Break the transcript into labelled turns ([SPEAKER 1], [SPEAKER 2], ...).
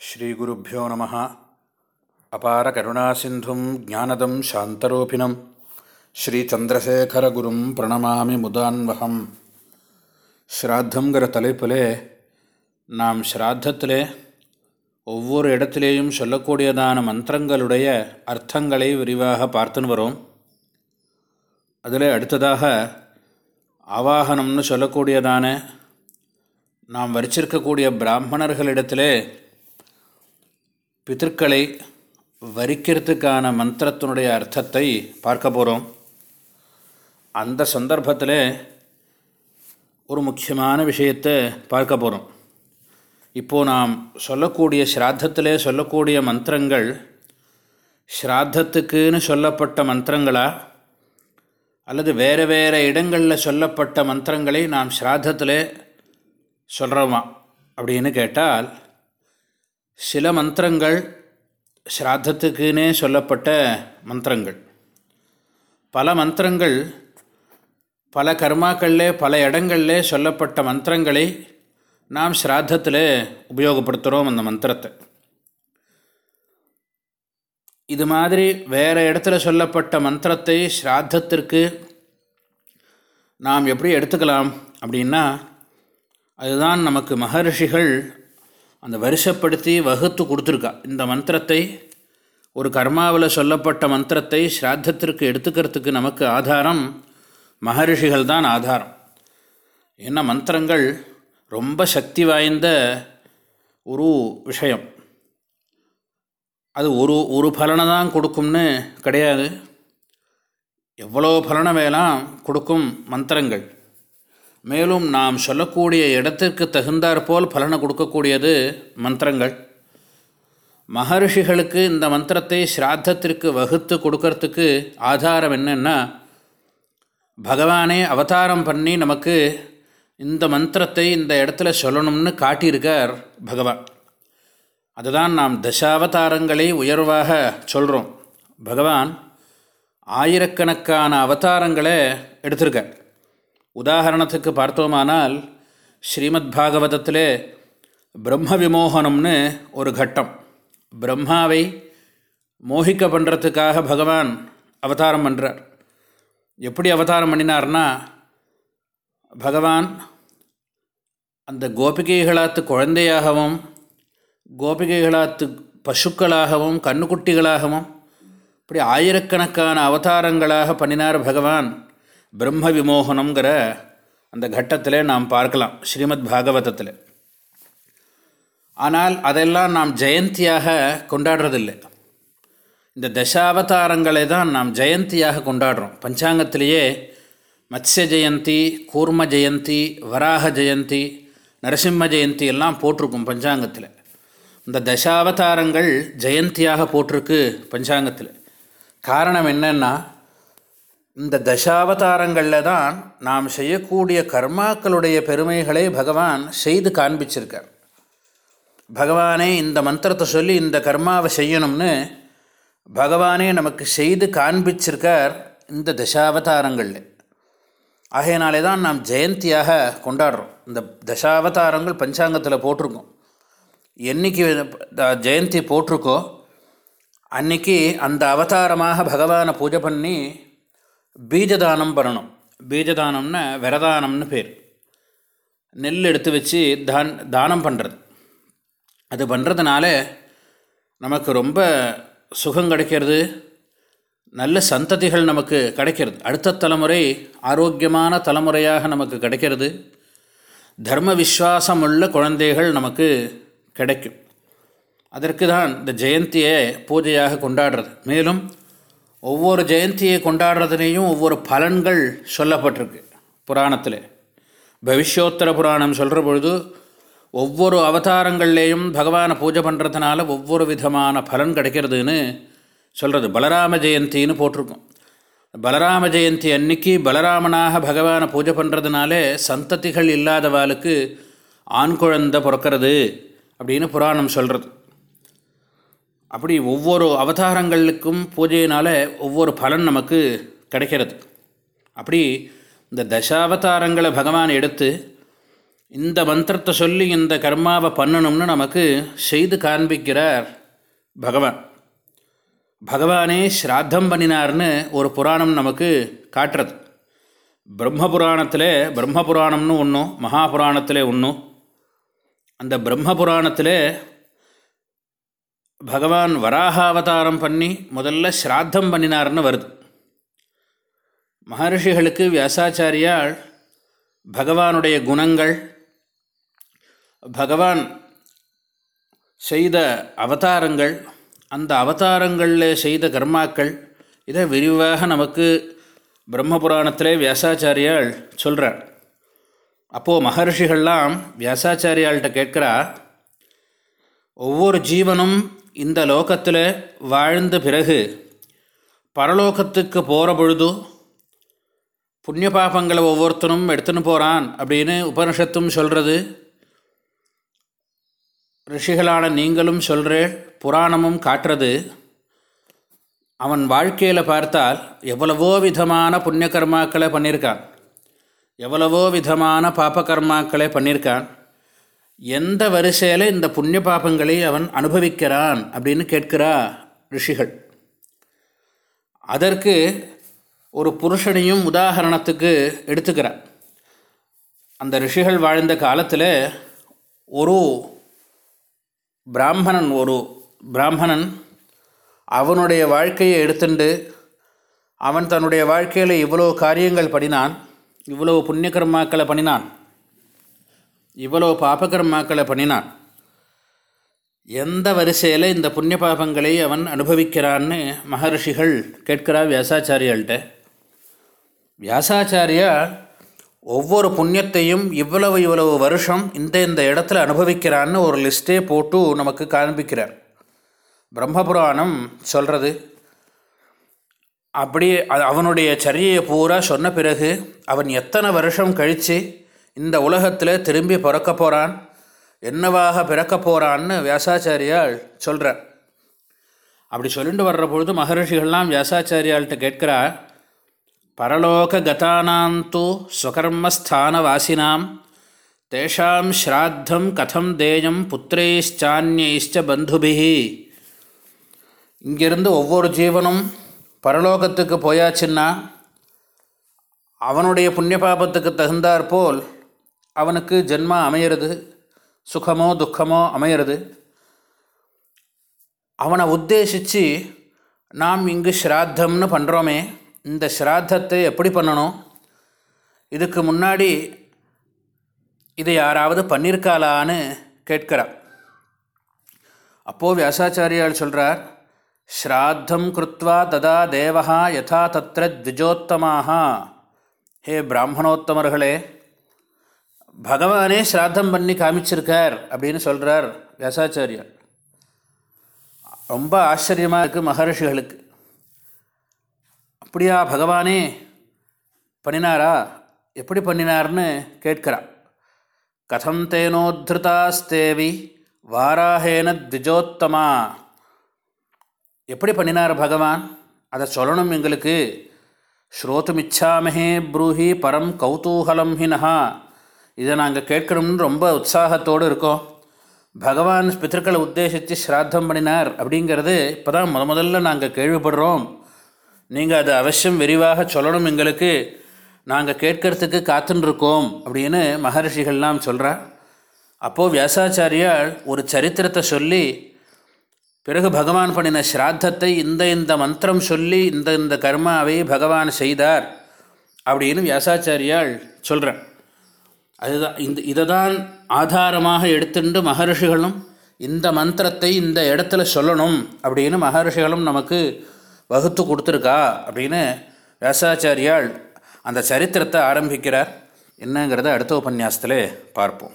[SPEAKER 1] ஸ்ரீகுருப்போ நம. அபார கருணாசிந்தும் ஜானதம் சாந்தரூபிணம். ஸ்ரீச்சந்திரசேகரகுரும் பிரணமாமி முதான்வகம். ஸ்ராத்தங்கிற தலைப்பிலே நாம் ஸ்ராத்தத்திலே ஒவ்வொரு இடத்திலேயும் சொல்லக்கூடியதான மந்திரங்களுடைய அர்த்தங்களை விரிவாக பார்த்துன்னு வரோம். அதில் அடுத்ததாக ஆவாகனம்னு சொல்லக்கூடியதான நாம் வரிச்சிருக்கக்கூடிய பிராமணர்களிடத்திலே பிதற்களை வரிக்கிறதுக்கான மந்திரத்தினுடைய அர்த்தத்தை பார்க்க போகிறோம் அந்த சந்தர்ப்பத்தில் ஒரு முக்கியமான விஷயத்தை பார்க்க போகிறோம் இப்போது நாம் சொல்லக்கூடிய ஸ்ராத்தத்திலே சொல்லக்கூடிய மந்திரங்கள் ஸ்ராத்தத்துக்குன்னு சொல்லப்பட்ட மந்திரங்களா? அல்லது வேறு வேறு இடங்களில் சொல்லப்பட்ட மந்திரங்களை நாம் ஸ்ராத்தத்திலே சொல்கிறோமா அப்படின்னு கேட்டால் சில மந்திரங்கள் ஸ்ராத்தத்துக்குன்னே சொல்லப்பட்ட மந்திரங்கள். பல மந்திரங்கள் பல கர்மாக்களில் பல இடங்களில் சொல்லப்பட்ட மந்திரங்களை நாம் ஸ்ராத்தத்தில் உபயோகப்படுத்துகிறோம் அந்த மந்திரத்தை. இது மாதிரி வேறு இடத்துல சொல்லப்பட்ட மந்திரத்தை ஸ்ராத்தத்திற்கு நாம் எப்படி எடுத்துக்கலாம் அப்படின்னா அதுதான் நமக்கு மகர்ஷிகள் அந்த வருஷப்படுத்தி வகுத்து கொடுத்துருக்கா. இந்த மந்திரத்தை ஒரு கர்மாவில் சொல்லப்பட்ட மந்திரத்தை ஸ்ராத்தத்திற்கு எடுத்துக்கிறதுக்கு நமக்கு ஆதாரம் மகரிஷிகள் தான் ஆதாரம். ஏன்னா மந்திரங்கள்? ரொம்ப சக்தி வாய்ந்த ஒரு விஷயம். அது ஒரு ஒரு பலனை தான் கொடுக்கும்னு கிடையாது. எவ்வளோ பலனை வேலாம் கொடுக்கும் மந்திரங்கள். மேலும் நாம் சொல்லக்கூடிய இடத்திற்கு தகுந்தாற்போல் பலனை கொடுக்கக்கூடியது மந்திரங்கள். மகர்ஷிகளுக்கு இந்த மந்திரத்தை ஸ்ராத்தத்திற்கு வகுத்து கொடுக்கறதுக்கு ஆதாரம் என்னென்னா பகவானே அவதாரம் பண்ணி நமக்கு இந்த மந்திரத்தை இந்த இடத்துல சொல்லணும்னு காட்டியிருக்கார் பகவான். அதுதான் நாம் தசாவதாரங்களை உயர்வாக சொல்கிறோம் பகவான் ஆயிரக்கணக்கான அவதாரங்களை எடுத்திருக்கார். உதாரணத்துக்கு பார்த்தோமானால் ஸ்ரீமத் பாகவதத்தில் பிரம்ம விமோகனம்னு ஒரு கட்டம். பிரம்மாவை மோகிக்க பண்ணுறதுக்காக பகவான் அவதாரம் பண்ணுறார் எப்படி அவதாரம் பண்ணினார்னா பகவான் அந்த கோபிகைகளாத்து குழந்தையாகவும் கோபிகைகளாத்து பசுக்களாகவும் கண்ணுக்குட்டிகளாகவும் இப்படி ஆயிரக்கணக்கான அவதாரங்களாக பண்ணினார் பகவான். பிரம்ம விமோகனங்கிற அந்த கட்டத்தில் நாம் பார்க்கலாம் ஸ்ரீமத் பாகவதத்தில். ஆனால் அதெல்லாம் நாம் ஜெயந்தியாக கொண்டாடுறதில்லை. இந்த தசாவதாரங்களை தான் நாம் ஜெயந்தியாக கொண்டாடுறோம். பஞ்சாங்கத்திலேயே மத்ய ஜெயந்தி கூர்ம ஜெயந்தி வராக ஜெயந்தி நரசிம்ம ஜெயந்தி எல்லாம் போட்டிருக்கும் பஞ்சாங்கத்தில். இந்த தசாவதாரங்கள் ஜெயந்தியாக போட்டிருக்கு பஞ்சாங்கத்தில். காரணம் என்னென்னா இந்த தசாவதாரங்களில் தான் நாம் செய்யக்கூடிய கர்மாக்களுடைய பெருமைகளை பகவான் செய்து காண்பிச்சிருக்கார். பகவானே இந்த மந்திரத்தை சொல்லி இந்த கர்மாவை செய்யணும்னு பகவானே நமக்கு செய்து காண்பிச்சிருக்கார் இந்த தசாவதாரங்களில். ஆகையினாலே தான் நாம் ஜெயந்தியாக கொண்டாடுறோம். இந்த தசாவதாரங்கள் பஞ்சாங்கத்தில் போட்டிருக்கோம். என்றைக்கு ஜெயந்தி போட்டிருக்கோ அன்றைக்கி அந்த அவதாரமாக பகவானை பூஜை பண்ணி பீஜதானம் பண்ணணும். பீஜதானம்னா விரதானம்னு பேர். நெல் எடுத்து வச்சு தான் தானம் பண்ணுறது அது பண்ணுறதுனால நமக்கு ரொம்ப சுகம் கிடைக்கிறது. நல்ல சந்ததிகள் நமக்கு கிடைக்கிறது. அடுத்த தலைமுறை ஆரோக்கியமான தலைமுறையாக நமக்கு கிடைக்கிறது. தர்ம விஸ்வாசம் உள்ள குழந்தைகள் நமக்கு கிடைக்கும். அதற்கு தான் இந்த ஜெயந்தியை பூஜையாக கொண்டாடுறது. மேலும் ஒவ்வொரு ஜெயந்தியை கொண்டாடுறதுலேயும் ஒவ்வொரு பலன்கள் சொல்லப்பட்டிருக்கு புராணத்தில். பவிஷ்யோத்தர புராணம் சொல்கிற பொழுது ஒவ்வொரு அவதாரங்கள்லேயும் பகவானை பூஜை பண்ணுறதுனால ஒவ்வொரு விதமான பலன் கிடைக்கிறதுன்னு சொல்கிறது பலராம ஜெயந்தின்னு போட்டிருக்கோம். பலராம ஜெயந்தி அன்னைக்கு பலராமனாக பகவானை பூஜை பண்ணுறதுனாலே சந்ததிகள் இல்லாதவாளுக்கு ஆண் குழந்தை பிறக்கிறது அப்படின்னு புராணம் சொல்கிறது அப்படி ஒவ்வொரு அவதாரங்களுக்கும் பூஜையினால் ஒவ்வொரு பலன் நமக்கு கிடைக்கிறது. அப்படி இந்த தசாவதாரங்களை பகவான் எடுத்து இந்த மந்திரத்தை சொல்லி இந்த கர்மாவை பண்ணணும்னு நமக்கு செய்து காண்பிக்கிறார் பகவான். பகவானே ஸ்ராத்தம் பண்ணினார்னு ஒரு புராணம் நமக்கு காட்டுறது. பிரம்ம புராணத்தில் பிரம்ம புராணம்னு ஒன்றும் மகாபுராணத்தில் ஒன்றும் அந்த பிரம்ம புராணத்தில் பகவான் வராகாவதாரம் பண்ணி முதல்ல ஸ்ராத்தம் பண்ணினார்னு வருது. மகர்ஷிகளுக்கு வியாசாச்சாரியால் பகவானுடைய குணங்கள் பகவான் செய்த அவதாரங்கள் அந்த அவதாரங்களில் செய்த கர்மாக்கள் இதை விரிவாக நமக்கு பிரம்மபுராணத்திலே வியாசாச்சாரியால் சொல்கிறார் அப்போது மகர்ஷிகள்லாம் வியாசாச்சாரியால்கிட்ட கேட்குறா ஒவ்வொரு ஜீவனும் இந்த லோகத்தில் வாழ்ந்த பிறகு பரலோகத்துக்கு போகிற பொழுது புண்ணிய பாபங்களை ஒவ்வொருத்தனும் எடுத்துன்னு போகிறான் அப்படின்னு உபனிஷத்தும் சொல்கிறது ரிஷிகளான நீங்களும் சொல்கிறேன் புராணமும் காட்டுறது. அவன் வாழ்க்கையில் பார்த்தால் எவ்வளவோ விதமான புண்ணிய கர்மாக்களை பண்ணியிருக்கான். எவ்வளவோ விதமான பாப கர்மாக்களை பண்ணியிருக்கான். எந்த வரிசையில் இந்த புண்ணிய பாபங்களை அவன் அனுபவிக்கிறான் அப்படின்னு கேட்கிறா ரிஷிகள். அதற்கு ஒரு புருஷனையும் உதாகரணத்துக்கு எடுத்துக்கிறார். அந்த ரிஷிகள் வாழ்ந்த காலத்தில் ஒரு பிராமணன் ஒரு பிராமணன் அவனுடைய வாழ்க்கையை எடுத்துண்டு அவன் தன்னுடைய வாழ்க்கையில் இவ்வளோ காரியங்கள் பண்ணினான் இவ்வளோ புண்ணிய கர்மாக்களை பண்ணினான். இவ்வளோ பாபகர்மாக்களை பண்ணினான். எந்த வரிசையில் இந்த புண்ணிய பாபங்களை அவன் அனுபவிக்கிறான்னு மகர்ஷிகள் கேட்கிறா வியாசாச்சாரியாள்கிட்ட வியாசாச்சாரியா ஒவ்வொரு புண்ணியத்தையும் இவ்வளவு இவ்வளவு வருஷம் இந்த இந்த இடத்துல அனுபவிக்கிறான்னு ஒரு லிஸ்ட்டே போட்டு நமக்கு காண்பிக்கிறார். பிரம்மபுராணம் சொல்கிறது அப்படியே அவனுடைய சரியை பூரா சொன்ன பிறகு அவன் எத்தனை வருஷம் கழித்து இந்த உலகத்தில் திரும்பி பிறக்க போகிறான் என்னவாக பிறக்க போகிறான்னு வியாசாச்சாரியால் சொல்கிறார் அப்படி சொல்லிட்டு வர்ற பொழுது மகர்ஷிகள்லாம் வியாசாச்சாரியால்கிட்ட கேட்கிறா பரலோக கதானாந்தூ ஸ்வகர்மஸ்தான வாசினாம் தேஷாம் ஸ்ராத்தம் கதம் தேயம் புத்திரைஷ்சான்யைஷ்ட பந்துபிஹி. இங்கிருந்து ஒவ்வொரு ஜீவனும் பரலோகத்துக்கு போயாச்சுன்னா அவனுடைய புண்ணிய பாபத்துக்கு தகுந்தாற்போல் அவனுக்கு ஜென்மா அமையிறது சுகமோ துக்கமோ அமையிறது. அவனை உத்தேசித்து நாம் இங்கு ஸ்ராத்தம்னு பண்ணுறோமே இந்த ஸ்ராத்தத்தை எப்படி பண்ணணும்? இதுக்கு முன்னாடி இதை யாராவது பண்ணியிருக்காளான்னு கேட்கிறார் அப்போது வியாசாச்சாரியால் சொல்கிறார் ஸ்ராத்தம் கிருத்வா ததா தேவா யதா தத்திர த்விஜோத்தமாக ஹே பிராமணோத்தமர்களே பகவானே ஸ்ராத்தம் பண்ணி காமிச்சிருக்கார் அப்படின்னு சொல்கிறார் வியாசாச்சாரியர். ரொம்ப ஆச்சரியமாக இருக்குது மகர்ஷிகளுக்கு. அப்படியா பகவானே பண்ணினாரா? எப்படி பண்ணினார்னு கேட்கிறா கதம் தேனோத்ருதாஸ்தேவி வாராகேன திஜோத்தமா. எப்படி பண்ணினார் பகவான்? அதை சொல்லணும் எங்களுக்கு. ஸ்ரோத்துமிச்சாமஹே ப்ரூஹி பரம் கௌதூகலம் ஹினஹா. இதை நாங்கள் கேட்கணும்னு ரொம்ப உற்சாகத்தோடு இருக்கோம். பகவான் பித்தர்களை உத்தேசித்து ஸ்ராத்தம் பண்ணினார் அப்படிங்கிறது இப்போ தான் முத முதல்ல நாங்கள் கேள்விப்படுறோம். நீங்கள் அதை அவசியம் விரிவாக சொல்லணும் எங்களுக்கு. நாங்கள் கேட்கறதுக்கு காத்துருக்கோம் அப்படின்னு மகர்ஷிகள்லாம் சொல்கிறா அப்போது வியாசாச்சாரியால் ஒரு சரித்திரத்தை சொல்லி பிறகு பகவான் பண்ணின ஸ்ராத்தத்தை இந்த இந்த மந்திரம் சொல்லி இந்த இந்த கர்மாவை பகவான் செய்தார் அப்படின்னு வியாசாச்சாரியால் சொல்கிறேன் அதுதான் இந்த இதை தான் ஆதாரமாக எடுத்துட்டு மகர்ஷிகளும் இந்த மந்திரத்தை இந்த இடத்துல சொல்லணும் அப்படின்னு மகர்ஷிகளும் நமக்கு வகுத்து கொடுத்துருக்கா அப்படின்னு வியாசாச்சாரியால் அந்த சரித்திரத்தை ஆரம்பிக்கிறார். என்னங்கிறத அடுத்த உபன்யாசத்தில் பார்ப்போம்.